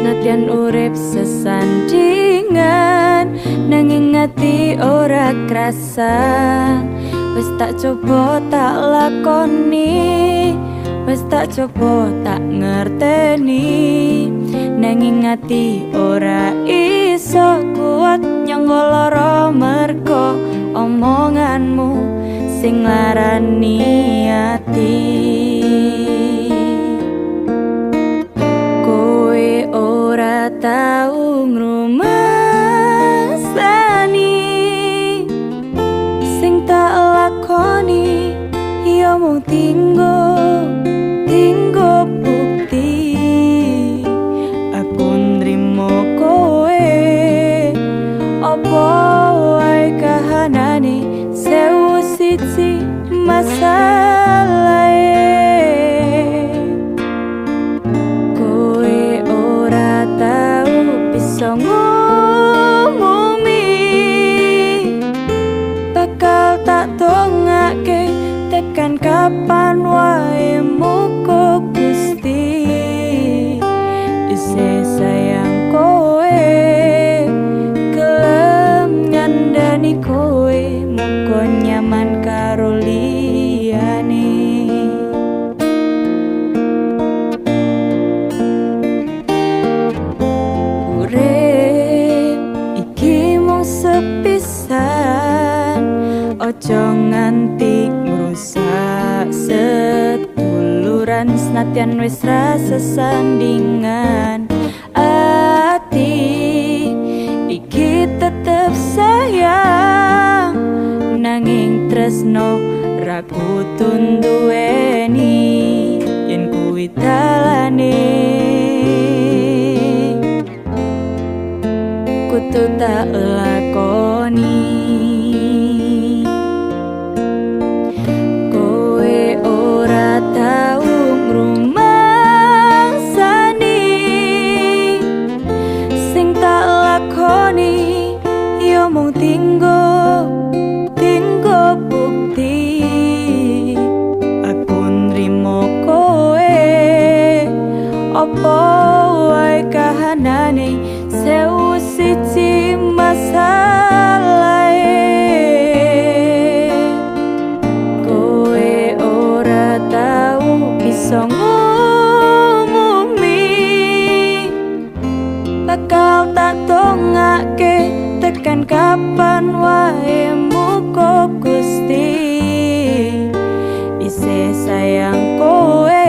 Senadyan urip sesandingan. Nanging ati ora krasa wis tak coba tak lakoni. Wis tak coba tak ngerteni. Nanging ati ora iso kuat nyangoloro merko omonganmu sing larani ati ojo nganti ngrusak seduluran senatian wis rasa sandingan. Ati iki tetep sayang nanging tresno ragu tundueni yen kuwi dalane. Kutu tak lakoni tinggo tinggo bukti. Aku nrimo kowe. Opo wae kahanane? Tau bisa ngomumi. Bakal tak tekan kapan wae muko gusti? Isi sayang kowe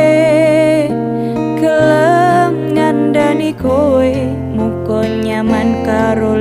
gelem ngandani kowe muko nyaman karo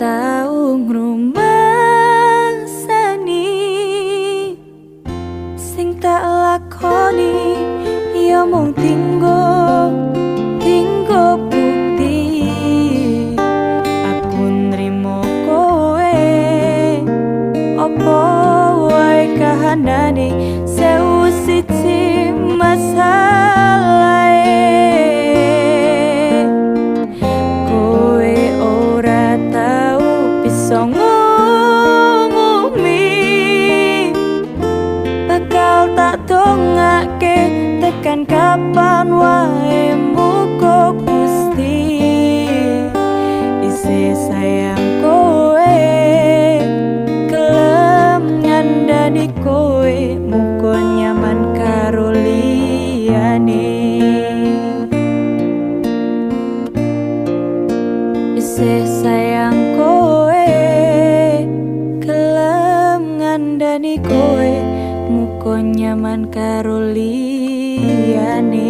tau ngrumangsani sing tak lakoni yo mung tinggo tinggo bukti. Aku nrimo kowe opo wae kahanane seusi masa sayang koe kelam ngandani koe muko nyaman karo liyane.